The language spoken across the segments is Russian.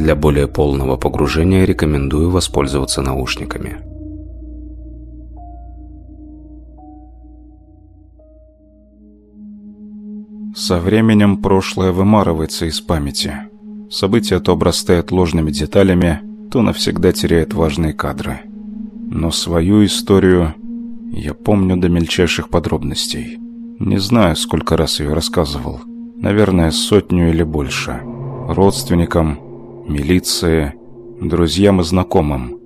Для более полного погружения рекомендую воспользоваться наушниками. Со временем прошлое вымарывается из памяти. События то обрастают ложными деталями, то навсегда теряет важные кадры. Но свою историю я помню до мельчайших подробностей. Не знаю, сколько раз ее рассказывал. Наверное, сотню или больше. Родственникам, милиции, друзьям и знакомым.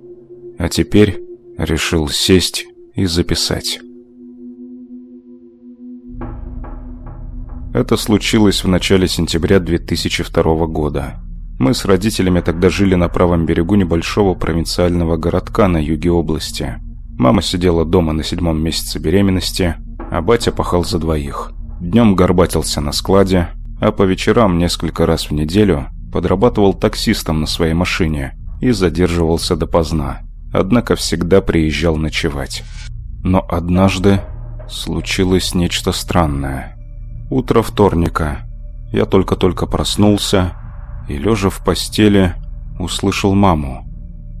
А теперь решил сесть и записать. Это случилось в начале сентября 2002 года. Мы с родителями тогда жили на правом берегу небольшого провинциального городка на юге области. Мама сидела дома на седьмом месяце беременности, а батя пахал за двоих. Днем горбатился на складе, а по вечерам несколько раз в неделю подрабатывал таксистом на своей машине и задерживался допоздна, однако всегда приезжал ночевать. Но однажды случилось нечто странное – Утро вторника. Я только-только проснулся и, лежа в постели, услышал маму.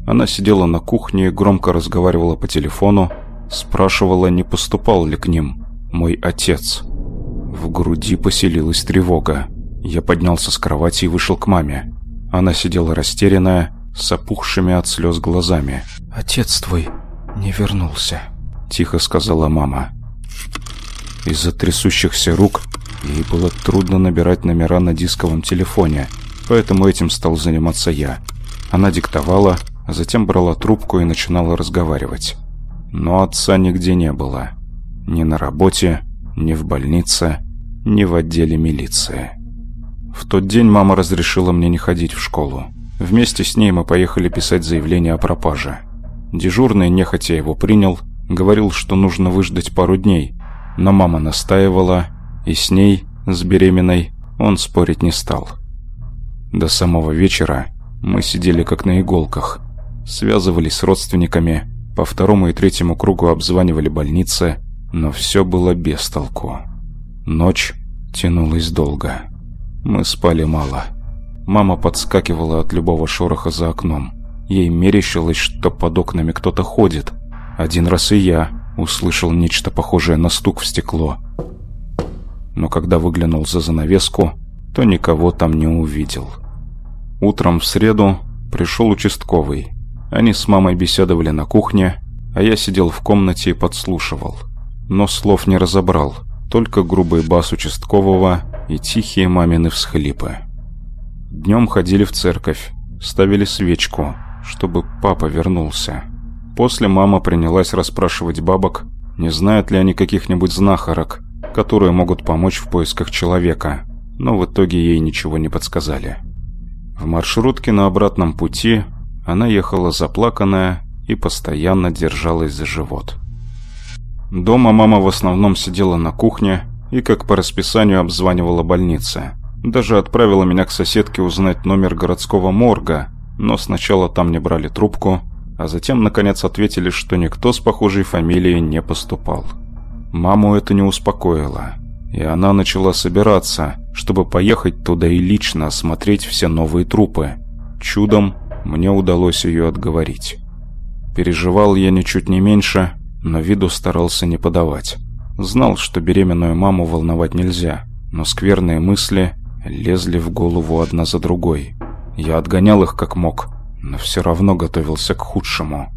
Она сидела на кухне и громко разговаривала по телефону, спрашивала, не поступал ли к ним мой отец. В груди поселилась тревога. Я поднялся с кровати и вышел к маме. Она сидела растерянная, с опухшими от слез глазами. «Отец твой не вернулся», — тихо сказала мама. Из-за трясущихся рук ей было трудно набирать номера на дисковом телефоне, поэтому этим стал заниматься я. Она диктовала, а затем брала трубку и начинала разговаривать. Но отца нигде не было. Ни на работе, ни в больнице, ни в отделе милиции. В тот день мама разрешила мне не ходить в школу. Вместе с ней мы поехали писать заявление о пропаже. Дежурный нехотя его принял, говорил, что нужно выждать пару дней, но мама настаивала, и с ней, с беременной, он спорить не стал. До самого вечера мы сидели как на иголках, связывались с родственниками, по второму и третьему кругу обзванивали больницы, но все было без толку. Ночь тянулась долго. Мы спали мало. Мама подскакивала от любого шороха за окном. Ей мерещилось, что под окнами кто-то ходит. Один раз и я, услышал нечто похожее на стук в стекло. Но когда выглянул за занавеску, то никого там не увидел. Утром в среду пришел участковый. Они с мамой беседовали на кухне, а я сидел в комнате и подслушивал. Но слов не разобрал, только грубый бас участкового и тихие мамины всхлипы. Днем ходили в церковь, ставили свечку, чтобы папа вернулся. После мама принялась расспрашивать бабок, не знают ли они каких-нибудь знахарок, которые могут помочь в поисках человека, но в итоге ей ничего не подсказали. В маршрутке на обратном пути она ехала заплаканная и постоянно держалась за живот. Дома мама в основном сидела на кухне и, как по расписанию, обзванивала больницы. Даже отправила меня к соседке узнать номер городского морга, но сначала там не брали трубку, а затем, наконец, ответили, что никто с похожей фамилией не поступал. Маму это не успокоило, и она начала собираться, чтобы поехать туда и лично осмотреть все новые трупы. Чудом мне удалось ее отговорить. Переживал я ничуть не меньше, но виду старался не подавать. Знал, что беременную маму волновать нельзя, но скверные мысли лезли в голову одна за другой. Я отгонял их как мог, но все равно готовился к худшему.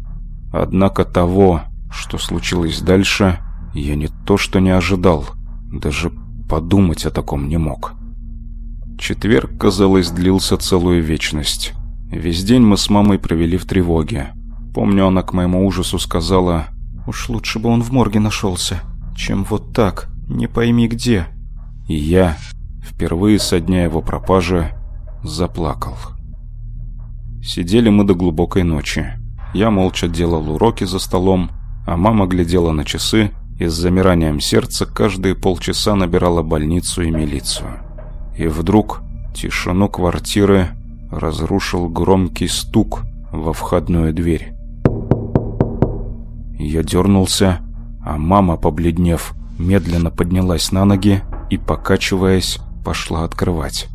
Однако того, что случилось дальше, я не то что не ожидал, даже подумать о таком не мог. Четверг, казалось, длился целую вечность. Весь день мы с мамой провели в тревоге. Помню, она к моему ужасу сказала, «Уж лучше бы он в морге нашелся, чем вот так, не пойми где». И я, впервые со дня его пропажи, заплакал. Сидели мы до глубокой ночи. Я молча делал уроки за столом, а мама глядела на часы и с замиранием сердца каждые полчаса набирала больницу и милицию. И вдруг тишину квартиры разрушил громкий стук во входную дверь. Я дернулся, а мама, побледнев, медленно поднялась на ноги и, покачиваясь, пошла открывать.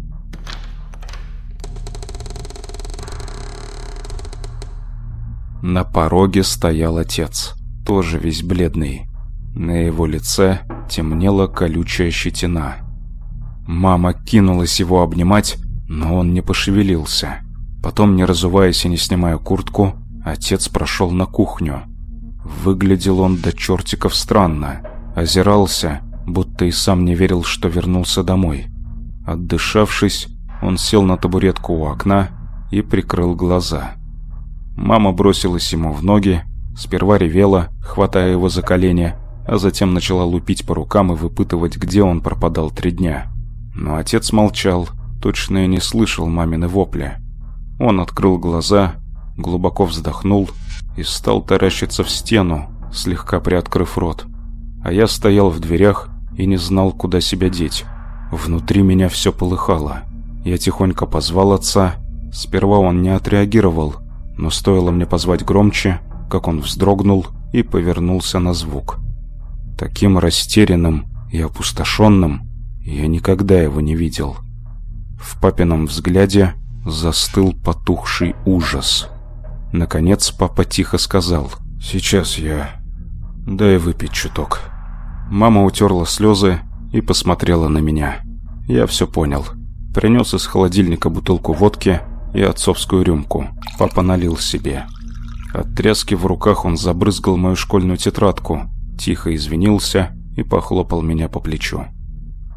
На пороге стоял отец, тоже весь бледный. На его лице темнела колючая щетина. Мама кинулась его обнимать, но он не пошевелился. Потом, не разуваясь и не снимая куртку, отец прошел на кухню. Выглядел он до чертиков странно. Озирался, будто и сам не верил, что вернулся домой. Отдышавшись, он сел на табуретку у окна и прикрыл глаза. Мама бросилась ему в ноги, сперва ревела, хватая его за колени, а затем начала лупить по рукам и выпытывать, где он пропадал три дня. Но отец молчал, точно и не слышал мамины вопли. Он открыл глаза, глубоко вздохнул и стал таращиться в стену, слегка приоткрыв рот. А я стоял в дверях и не знал, куда себя деть. Внутри меня все полыхало. Я тихонько позвал отца. Сперва он не отреагировал, но стоило мне позвать громче, как он вздрогнул и повернулся на звук. Таким растерянным и опустошенным я никогда его не видел. В папином взгляде застыл потухший ужас. Наконец папа тихо сказал «Сейчас я... дай выпить чуток». Мама утерла слезы и посмотрела на меня. Я все понял. Принес из холодильника бутылку водки и отцовскую рюмку. Папа налил себе. От тряски в руках он забрызгал мою школьную тетрадку, тихо извинился и похлопал меня по плечу.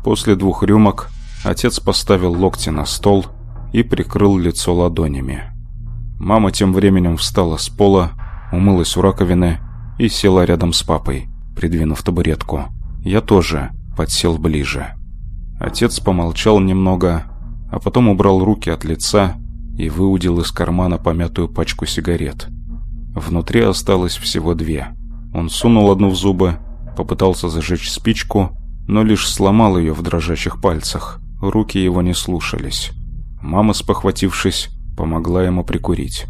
После двух рюмок отец поставил локти на стол и прикрыл лицо ладонями. Мама тем временем встала с пола, умылась у раковины и села рядом с папой, придвинув табуретку. Я тоже подсел ближе. Отец помолчал немного, а потом убрал руки от лица и выудил из кармана помятую пачку сигарет. Внутри осталось всего две. Он сунул одну в зубы, попытался зажечь спичку, но лишь сломал ее в дрожащих пальцах. Руки его не слушались. Мама, спохватившись, помогла ему прикурить.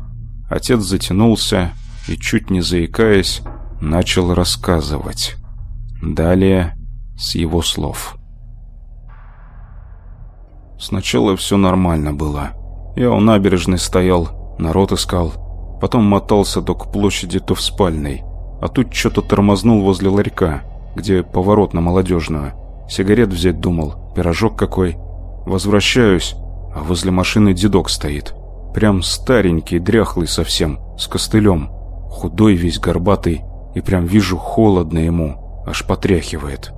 Отец затянулся и, чуть не заикаясь, начал рассказывать. Далее с его слов. Сначала все нормально было. Я у набережной стоял, народ искал. Потом мотался то к площади, то в спальной. А тут что-то тормознул возле ларька, где поворот на молодежную. Сигарет взять думал, пирожок какой. Возвращаюсь, а возле машины дедок стоит. Прям старенький, дряхлый совсем, с костылем. Худой весь, горбатый. И прям вижу, холодно ему, аж потряхивает.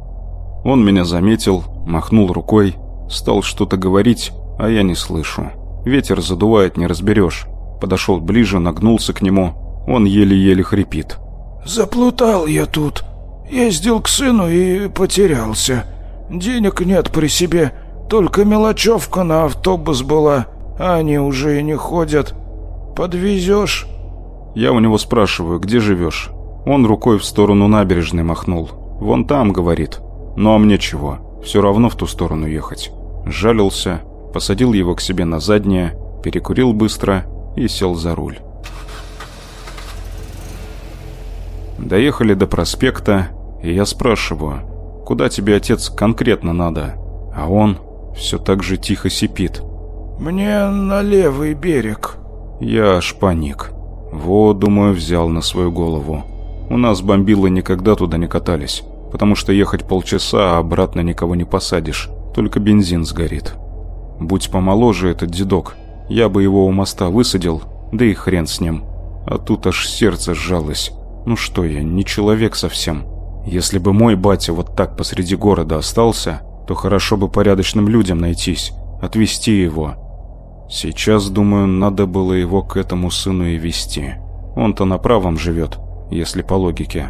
Он меня заметил, махнул рукой, стал что-то говорить, а я не слышу. Ветер задувает, не разберешь. Подошел ближе, нагнулся к нему. Он еле-еле хрипит. «Заплутал я тут. Ездил к сыну и потерялся. Денег нет при себе, только мелочевка на автобус была, они уже и не ходят. Подвезешь?» Я у него спрашиваю, где живешь? Он рукой в сторону набережной махнул. «Вон там», — говорит. «Ну а мне чего? Все равно в ту сторону ехать». Жалился, посадил его к себе на заднее, перекурил быстро и сел за руль. Доехали до проспекта, и я спрашиваю, куда тебе, отец, конкретно надо? А он все так же тихо сипит. «Мне на левый берег». Я аж паник. Вот, думаю, взял на свою голову. У нас бомбилы никогда туда не катались, потому что ехать полчаса, а обратно никого не посадишь, только бензин сгорит. Будь помоложе этот дедок, я бы его у моста высадил, да и хрен с ним. А тут аж сердце сжалось. Ну что я, не человек совсем. Если бы мой батя вот так посреди города остался, то хорошо бы порядочным людям найтись, отвезти его. Сейчас, думаю, надо было его к этому сыну и вести. Он-то на правом живет, если по логике.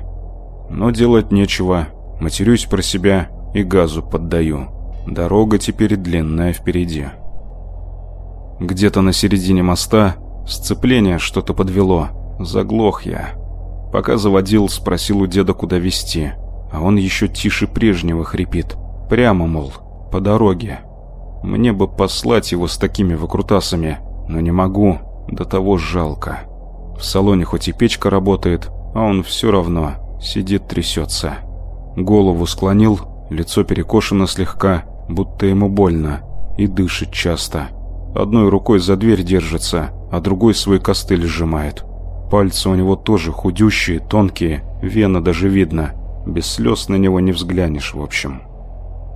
Но делать нечего, матерюсь про себя и газу поддаю. Дорога теперь длинная впереди. Где-то на середине моста сцепление что-то подвело. Заглох я. Пока заводил, спросил у деда, куда везти. А он еще тише прежнего хрипит. Прямо, мол, по дороге. Мне бы послать его с такими выкрутасами, но не могу, до того жалко. В салоне хоть и печка работает, а он все равно сидит трясется. Голову склонил, лицо перекошено слегка, будто ему больно, и дышит часто. Одной рукой за дверь держится, а другой свой костыль сжимает. Пальцы у него тоже худющие, тонкие, вена даже видно. Без слез на него не взглянешь, в общем.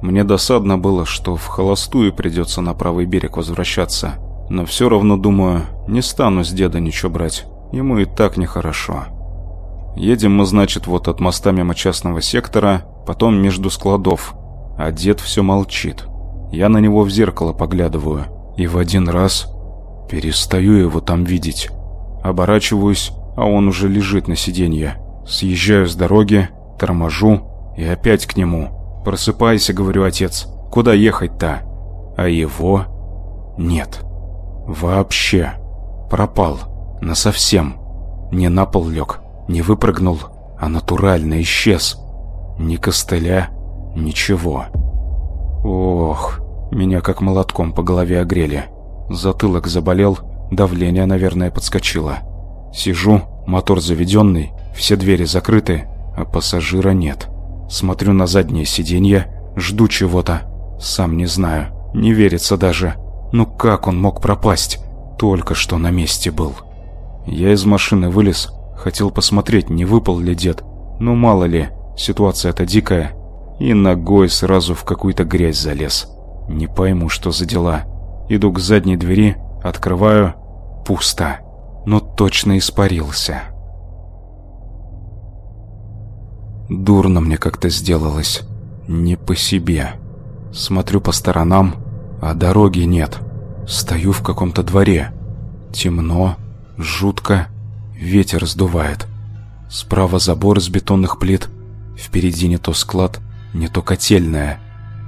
Мне досадно было, что в холостую придется на правый берег возвращаться. Но все равно, думаю, не стану с деда ничего брать. Ему и так нехорошо. Едем мы, значит, вот от моста мимо частного сектора, потом между складов. А дед все молчит. Я на него в зеркало поглядываю. И в один раз перестаю его там видеть. Оборачиваюсь, а он уже лежит на сиденье. Съезжаю с дороги, торможу и опять к нему. «Просыпайся», — говорю, отец. «Куда ехать-то?» А его нет. Вообще. Пропал. Насовсем. Не на пол лег, не выпрыгнул, а натурально исчез. Ни костыля, ничего. Ох, меня как молотком по голове огрели. Затылок заболел, давление, наверное, подскочило. Сижу, мотор заведенный, все двери закрыты, а пассажира нет. Смотрю на заднее сиденье, жду чего-то. Сам не знаю, не верится даже. Ну как он мог пропасть? Только что на месте был. Я из машины вылез, хотел посмотреть, не выпал ли дед. Ну мало ли, ситуация-то дикая. И ногой сразу в какую-то грязь залез. Не пойму, что за дела. Иду к задней двери, открываю. Пусто. Но точно испарился. Дурно мне как-то сделалось. Не по себе. Смотрю по сторонам, а дороги нет. Стою в каком-то дворе. Темно, жутко, ветер сдувает. Справа забор из бетонных плит, впереди не то склад, не то котельная.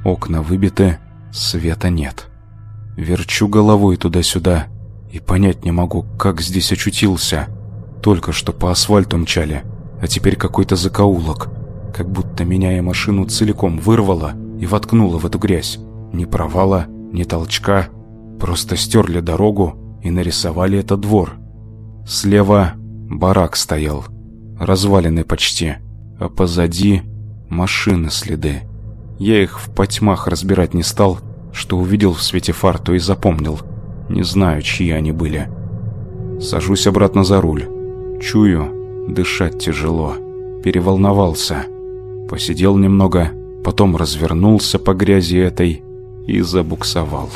Окна выбиты, света нет. Верчу головой туда-сюда и понять не могу, как здесь очутился. Только что по асфальту мчали, а теперь какой-то закоулок. Как будто меня и машину целиком вырвало и воткнуло в эту грязь. Ни провала, ни толчка, просто стерли дорогу и нарисовали этот двор. Слева барак стоял, разваленный почти, а позади машины следы. Я их в потьмах разбирать не стал, что увидел в свете фар, то и запомнил. Не знаю, чьи они были. Сажусь обратно за руль. Чую, дышать тяжело. Переволновался. Посидел немного, потом развернулся по грязи этой и забуксовал.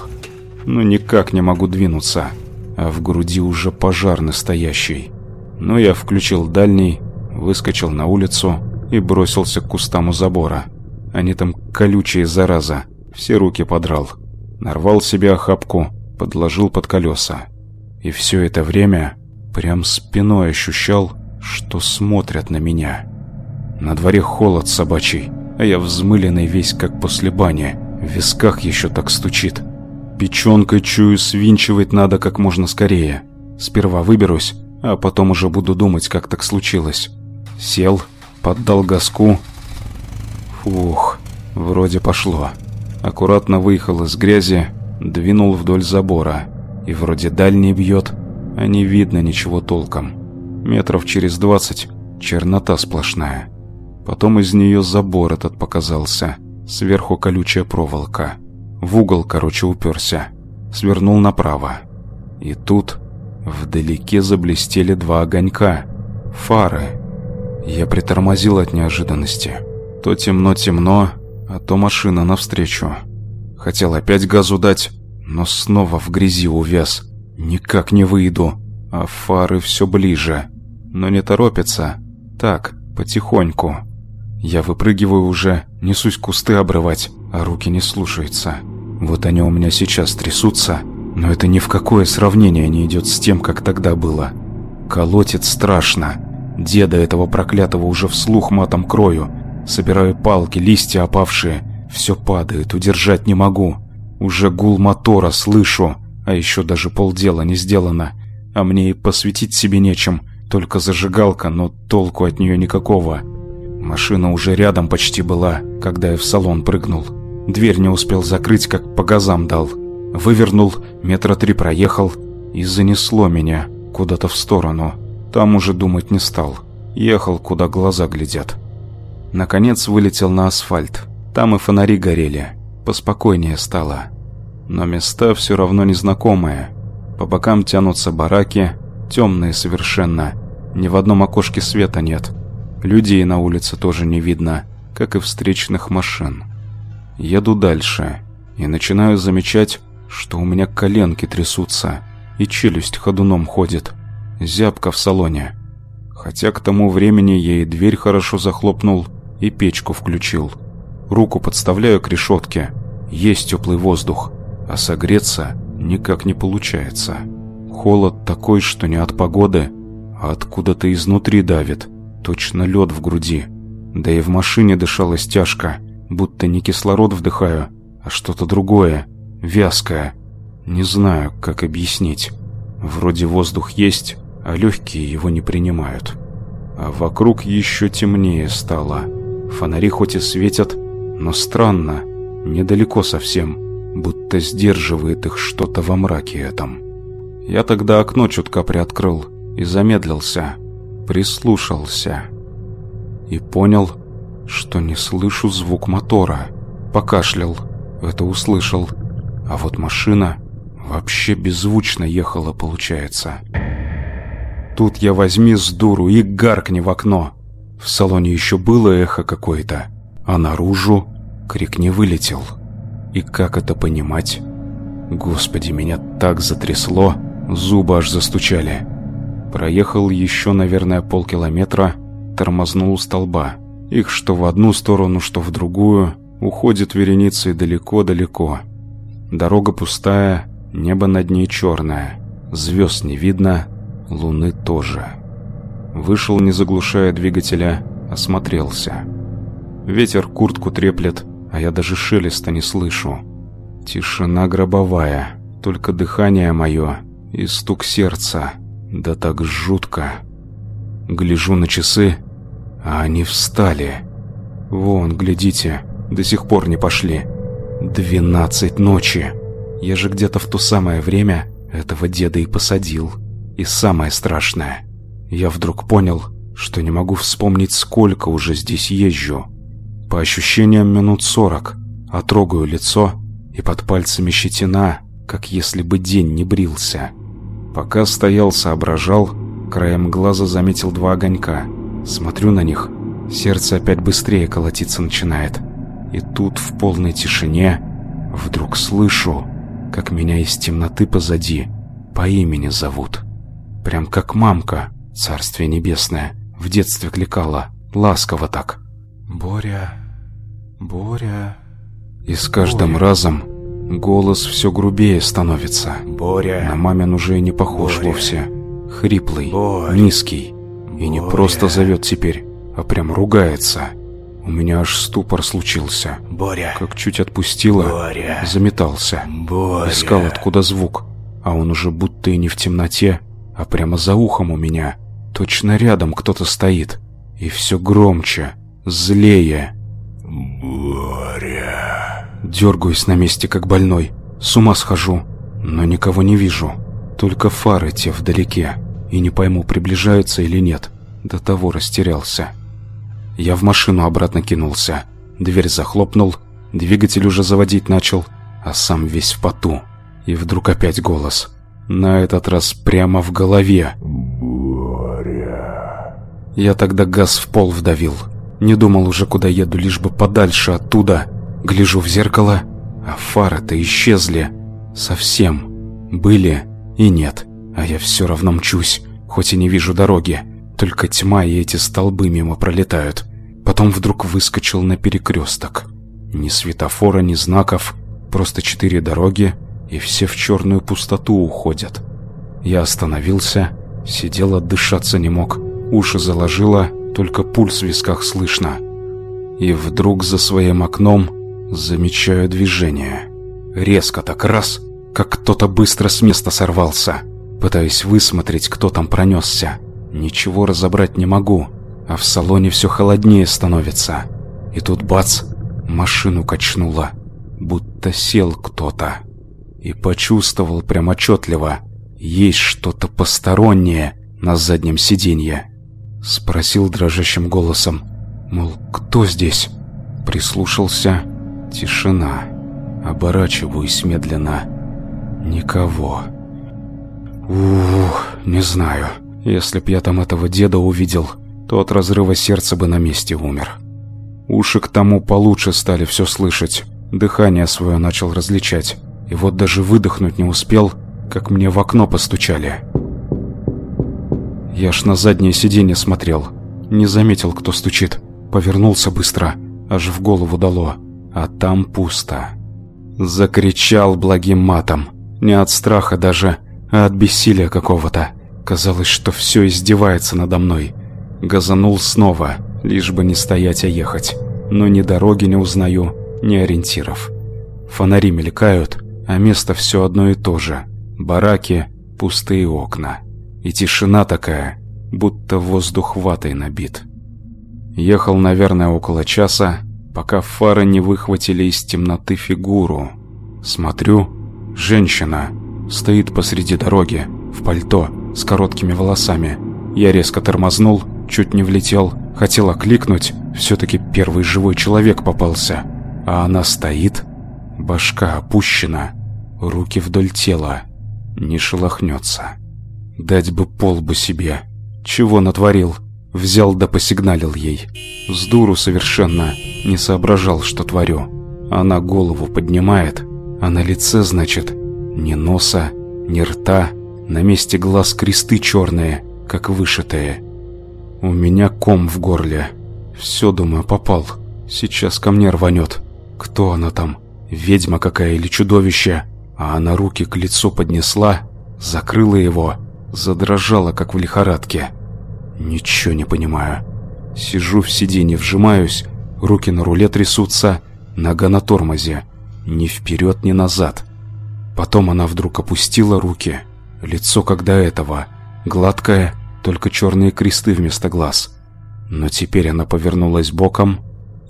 Ну никак не могу двинуться, а в груди уже пожар настоящий. Но я включил дальний, выскочил на улицу и бросился к кустам у забора. Они там колючие, зараза. Все руки подрал. Нарвал себе охапку, подложил под колеса. И все это время прям спиной ощущал, что смотрят на меня. На дворе холод собачий, а я взмыленный весь как после бани. В висках еще так стучит. Печенкой чую свинчивать надо как можно скорее. Сперва выберусь, а потом уже буду думать, как так случилось. Сел, поддал газку. Фух, вроде пошло. Аккуратно выехал из грязи, двинул вдоль забора. И вроде дальний бьет, а не видно ничего толком. Метров через двадцать чернота сплошная. Потом из нее забор этот показался. Сверху колючая проволока. В угол, короче, уперся. Свернул направо. И тут вдалеке заблестели два огонька. Фары. Я притормозил от неожиданности. То темно-темно, а то машина навстречу. Хотел опять газу дать, но снова в грязи увяз. Никак не выйду, а фары все ближе. Но не торопится. Так, потихоньку. Я выпрыгиваю уже, несусь кусты обрывать, а руки не слушаются. Вот они у меня сейчас трясутся, но это ни в какое сравнение не идет с тем, как тогда было. Колотит страшно. Деда этого проклятого уже вслух матом крою. Собираю палки, листья опавшие. Все падает, удержать не могу. Уже гул мотора слышу, а еще даже полдела не сделано. А мне и посветить себе нечем, только зажигалка, но толку от нее никакого. Машина уже рядом почти была, когда я в салон прыгнул. Дверь не успел закрыть, как по газам дал. Вывернул, метра три проехал и занесло меня куда-то в сторону. Там уже думать не стал. Ехал, куда глаза глядят. Наконец вылетел на асфальт. Там и фонари горели. Поспокойнее стало. Но места все равно незнакомые. По бокам тянутся бараки, темные совершенно. Ни в одном окошке света нет. Людей на улице тоже не видно, как и встречных машин. Еду дальше и начинаю замечать, что у меня коленки трясутся и челюсть ходуном ходит. Зябко в салоне. Хотя к тому времени я и дверь хорошо захлопнул, и печку включил. Руку подставляю к решетке. Есть теплый воздух, а согреться никак не получается. Холод такой, что не от погоды, а откуда-то изнутри давит. Точно лед в груди. Да и в машине дышалось тяжко, будто не кислород вдыхаю, а что-то другое, вязкое. Не знаю, как объяснить. Вроде воздух есть, а легкие его не принимают. А вокруг еще темнее стало. Фонари хоть и светят, но странно, недалеко совсем, будто сдерживает их что-то во мраке этом. Я тогда окно чутка приоткрыл и замедлился, прислушался. И понял, что не слышу звук мотора. Покашлял, это услышал. А вот машина вообще беззвучно ехала, получается. Тут я возьми с дуру и гаркни в окно. В салоне еще было эхо какое-то, а наружу крик не вылетел. И как это понимать? Господи, меня так затрясло, зубы аж застучали. Проехал еще, наверное, полкилометра, тормознул у столба. Их что в одну сторону, что в другую, уходит вереницей далеко-далеко. Дорога пустая, небо над ней черное, звезд не видно, луны тоже. Вышел, не заглушая двигателя, осмотрелся. Ветер куртку треплет, а я даже шелеста не слышу. Тишина гробовая, только дыхание мое и стук сердца. Да так жутко. Гляжу на часы, а они встали. Вон, глядите, до сих пор не пошли. Двенадцать ночи. Я же где-то в то самое время этого деда и посадил. И самое страшное, я вдруг понял, что не могу вспомнить, сколько уже здесь езжу. По ощущениям минут сорок, а лицо, и под пальцами щетина, как если бы день не брился. Пока стоял, соображал, краем глаза заметил два огонька. Смотрю на них, сердце опять быстрее колотиться начинает. И тут в полной тишине вдруг слышу, как меня из темноты позади по имени зовут. Прям как мамка, царствие небесное, в детстве кликала, ласково так. «Боря, Боря...» И с каждым Боря. разом голос все грубее становится. «Боря...» На мамин уже не похож Боря. вовсе. Хриплый, Боря. низкий. И не Боря. просто зовет теперь, а прям ругается. У меня аж ступор случился. Боря. Как чуть отпустила, Боря. заметался. Боря. Искал откуда звук, а он уже будто и не в темноте, а прямо за ухом у меня. Точно рядом кто-то стоит. И все громче, злее. Боря. Дергаюсь на месте, как больной. С ума схожу, но никого не вижу. Только фары те вдалеке. И не пойму, приближаются или нет. До того растерялся. Я в машину обратно кинулся. Дверь захлопнул, двигатель уже заводить начал, а сам весь в поту. И вдруг опять голос. На этот раз прямо в голове. «Боря...» Я тогда газ в пол вдавил. Не думал уже, куда еду, лишь бы подальше оттуда. Гляжу в зеркало, а фары-то исчезли. Совсем. Были и нет. А я все равно мчусь, хоть и не вижу дороги. Только тьма и эти столбы мимо пролетают. Потом вдруг выскочил на перекресток. Ни светофора, ни знаков. Просто четыре дороги и все в черную пустоту уходят. Я остановился, сидел, отдышаться не мог, уши заложило, только пульс в висках слышно. И вдруг за своим окном замечаю движение. Резко так раз, как кто-то быстро с места сорвался. Пытаюсь высмотреть, кто там пронесся. Ничего разобрать не могу, а в салоне все холоднее становится. И тут бац, машину качнуло, будто сел кто-то и почувствовал прям отчетливо, есть что-то постороннее на заднем сиденье. Спросил дрожащим голосом, мол, кто здесь? Прислушался, тишина. Оборачиваюсь медленно. Никого. Ух, не знаю. Если б я там этого деда увидел, то от разрыва сердца бы на месте умер. Уши к тому получше стали все слышать, дыхание свое начал различать. И вот даже выдохнуть не успел, как мне в окно постучали. Я ж на заднее сиденье смотрел, не заметил, кто стучит. Повернулся быстро, аж в голову дало, а там пусто. Закричал благим матом, не от страха даже, а от бессилия какого-то. Казалось, что все издевается надо мной. Газанул снова, лишь бы не стоять, а ехать. Но ни дороги не узнаю, ни ориентиров. Фонари мелькают, а место все одно и то же. Бараки, пустые окна. И тишина такая, будто воздух ватой набит. Ехал, наверное, около часа, пока фары не выхватили из темноты фигуру. Смотрю, женщина стоит посреди дороги, в пальто, с короткими волосами. Я резко тормознул, чуть не влетел, хотел окликнуть, все-таки первый живой человек попался. А она стоит, башка опущена, руки вдоль тела, не шелохнется. Дать бы пол бы себе. Чего натворил? Взял да посигналил ей. С дуру совершенно не соображал, что творю. Она голову поднимает, а на лице, значит, ни носа, ни рта, на месте глаз кресты черные, как вышитые. У меня ком в горле. Все, думаю, попал. Сейчас ко мне рванет. Кто она там? Ведьма какая или чудовище? А она руки к лицу поднесла, закрыла его, задрожала, как в лихорадке. Ничего не понимаю. Сижу в сиденье, вжимаюсь, руки на руле трясутся, нога на тормозе. Ни вперед, ни назад. Потом она вдруг опустила руки. Лицо как до этого. Гладкое, только черные кресты вместо глаз. Но теперь она повернулась боком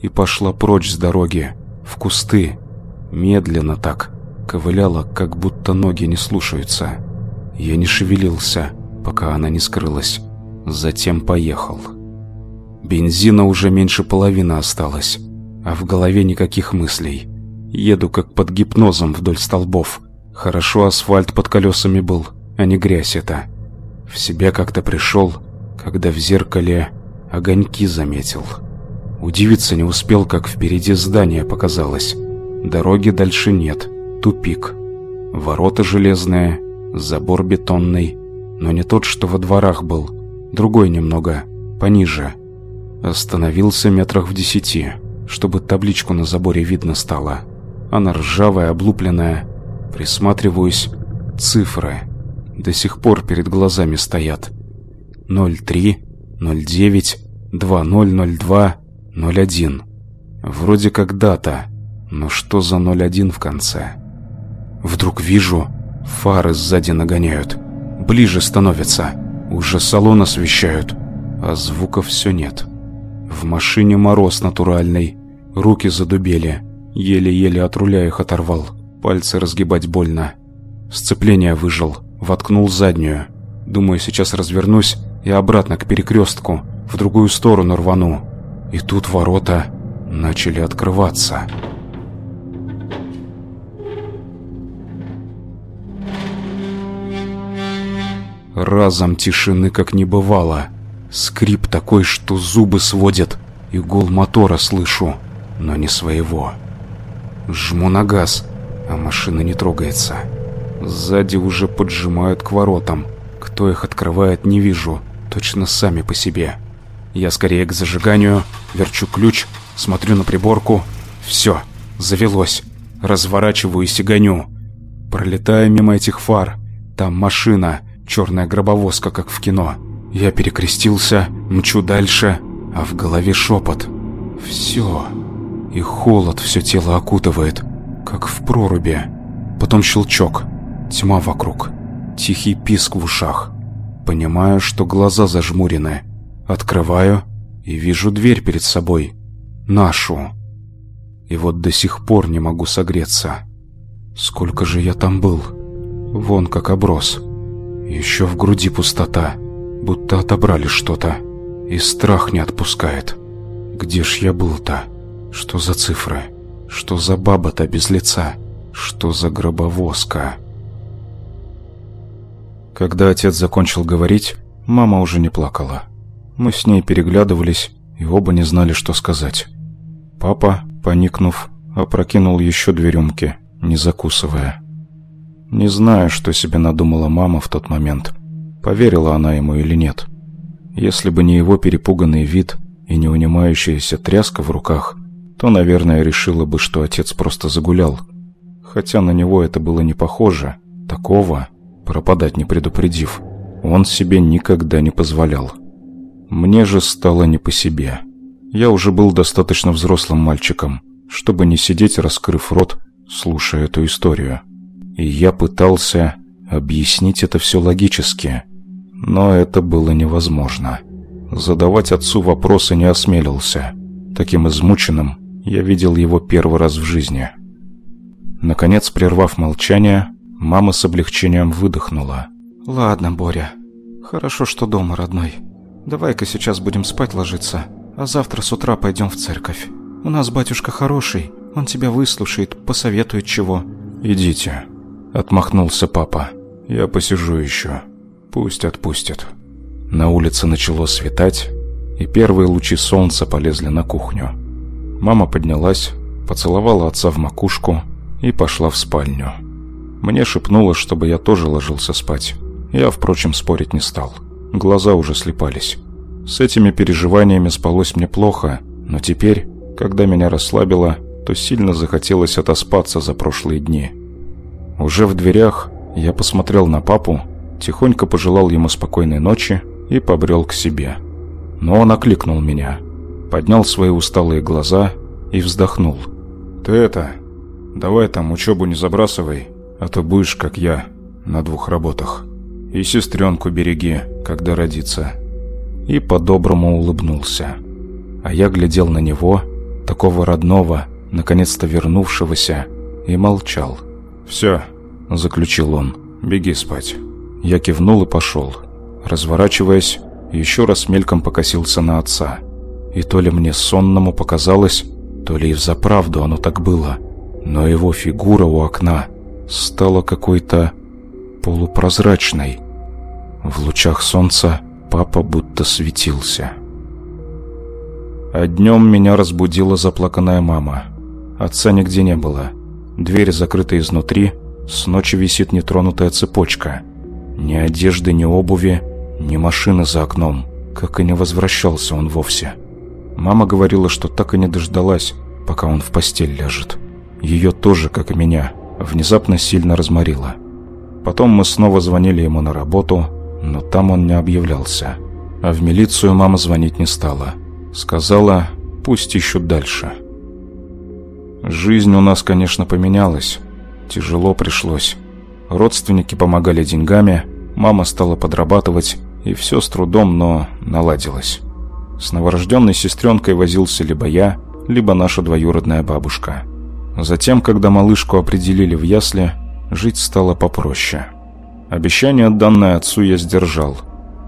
и пошла прочь с дороги, в кусты. Медленно так, ковыляла, как будто ноги не слушаются. Я не шевелился, пока она не скрылась. Затем поехал. Бензина уже меньше половины осталось, а в голове никаких мыслей. Еду как под гипнозом вдоль столбов. Хорошо асфальт под колесами был, а не грязь это. В себя как-то пришел, когда в зеркале огоньки заметил. Удивиться не успел, как впереди здание показалось. Дороги дальше нет, тупик. Ворота железные, забор бетонный, но не тот, что во дворах был, другой немного, пониже. Остановился метрах в десяти, чтобы табличку на заборе видно стало. Она ржавая, облупленная. Присматриваюсь. Цифры. До сих пор перед глазами стоят. 03, 09, 2002, 01. Вроде как дата, но что за 01 в конце? Вдруг вижу, фары сзади нагоняют. Ближе становятся. Уже салон освещают, а звуков все нет. В машине мороз натуральный, руки задубели. Еле-еле от руля их оторвал. Пальцы разгибать больно. Сцепление выжил, воткнул заднюю. Думаю, сейчас развернусь и обратно к перекрестку, в другую сторону рвану. И тут ворота начали открываться. Разом тишины как не бывало. Скрип такой, что зубы сводят, и гул мотора слышу, но не своего. Жму на газ, а машина не трогается. Сзади уже поджимают к воротам. Кто их открывает, не вижу. Точно сами по себе. Я скорее к зажиганию, верчу ключ, смотрю на приборку. Все, завелось. Разворачиваюсь и гоню. Пролетаю мимо этих фар. Там машина, черная гробовозка, как в кино. Я перекрестился, мчу дальше, а в голове шепот. Все. И холод все тело окутывает, как в проруби. Потом щелчок, тьма вокруг, тихий писк в ушах. Понимаю, что глаза зажмурены. Открываю и вижу дверь перед собой. Нашу. И вот до сих пор не могу согреться. Сколько же я там был? Вон как оброс. Еще в груди пустота, будто отобрали что-то. И страх не отпускает. Где ж я был-то? Что за цифры? Что за баба-то без лица? Что за гробовозка? Когда отец закончил говорить, Мама уже не плакала. Мы с ней переглядывались и оба не знали, что сказать. Папа, поникнув, опрокинул еще две рюмки, не закусывая. Не знаю, что себе надумала мама в тот момент. Поверила она ему или нет. Если бы не его перепуганный вид и не унимающаяся тряска в руках, то, наверное, решила бы, что отец просто загулял. Хотя на него это было не похоже. Такого, пропадать не предупредив, он себе никогда не позволял. Мне же стало не по себе. Я уже был достаточно взрослым мальчиком, чтобы не сидеть, раскрыв рот, слушая эту историю. И я пытался объяснить это все логически, но это было невозможно. Задавать отцу вопросы не осмелился. Таким измученным я видел его первый раз в жизни. Наконец, прервав молчание, мама с облегчением выдохнула. «Ладно, Боря, хорошо, что дома, родной». Давай-ка сейчас будем спать ложиться, а завтра с утра пойдем в церковь. У нас батюшка хороший, он тебя выслушает, посоветует чего». «Идите», — отмахнулся папа. «Я посижу еще. Пусть отпустят». На улице начало светать, и первые лучи солнца полезли на кухню. Мама поднялась, поцеловала отца в макушку и пошла в спальню. Мне шепнуло, чтобы я тоже ложился спать. Я, впрочем, спорить не стал. Глаза уже слепались. С этими переживаниями спалось мне плохо, но теперь, когда меня расслабило, то сильно захотелось отоспаться за прошлые дни. Уже в дверях я посмотрел на папу, тихонько пожелал ему спокойной ночи и побрел к себе. Но он окликнул меня, поднял свои усталые глаза и вздохнул. «Ты это, давай там учебу не забрасывай, а то будешь, как я, на двух работах». И сестренку береги, когда родится. И по-доброму улыбнулся. А я глядел на него, такого родного, наконец-то вернувшегося, и молчал. «Все», — заключил он, — «беги спать». Я кивнул и пошел. Разворачиваясь, еще раз мельком покосился на отца. И то ли мне сонному показалось, то ли и взаправду оно так было. Но его фигура у окна стала какой-то полупрозрачной. В лучах солнца папа будто светился. А днем меня разбудила заплаканная мама. Отца нигде не было. Дверь закрыта изнутри, с ночи висит нетронутая цепочка. Ни одежды, ни обуви, ни машины за окном, как и не возвращался он вовсе. Мама говорила, что так и не дождалась, пока он в постель ляжет. Ее тоже, как и меня, внезапно сильно разморило. Потом мы снова звонили ему на работу, но там он не объявлялся. А в милицию мама звонить не стала. Сказала, пусть ищут дальше. Жизнь у нас, конечно, поменялась. Тяжело пришлось. Родственники помогали деньгами, мама стала подрабатывать, и все с трудом, но наладилось. С новорожденной сестренкой возился либо я, либо наша двоюродная бабушка. Затем, когда малышку определили в ясли, жить стало попроще. Обещание, данное отцу, я сдержал.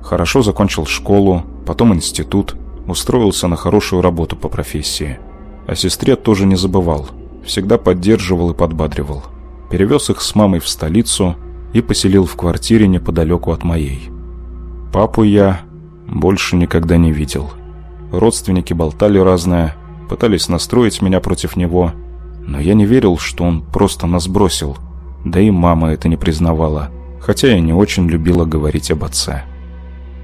Хорошо закончил школу, потом институт, устроился на хорошую работу по профессии. О сестре тоже не забывал, всегда поддерживал и подбадривал. Перевез их с мамой в столицу и поселил в квартире неподалеку от моей. Папу я больше никогда не видел. Родственники болтали разное, пытались настроить меня против него, но я не верил, что он просто нас бросил – да и мама это не признавала, хотя и не очень любила говорить об отце.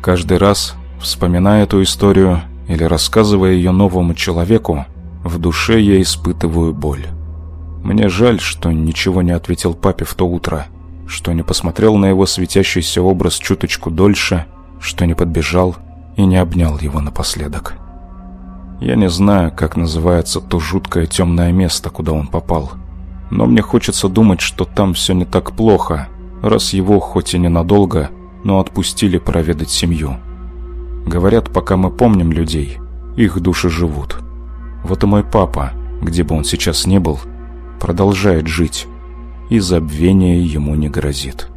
Каждый раз, вспоминая эту историю или рассказывая ее новому человеку, в душе я испытываю боль. Мне жаль, что ничего не ответил папе в то утро, что не посмотрел на его светящийся образ чуточку дольше, что не подбежал и не обнял его напоследок. Я не знаю, как называется то жуткое темное место, куда он попал – но мне хочется думать, что там все не так плохо, раз его, хоть и ненадолго, но отпустили проведать семью. Говорят, пока мы помним людей, их души живут. Вот и мой папа, где бы он сейчас ни был, продолжает жить, и забвение ему не грозит.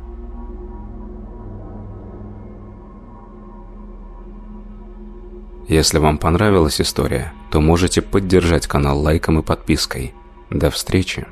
Если вам понравилась история, то можете поддержать канал лайком и подпиской. До встречи!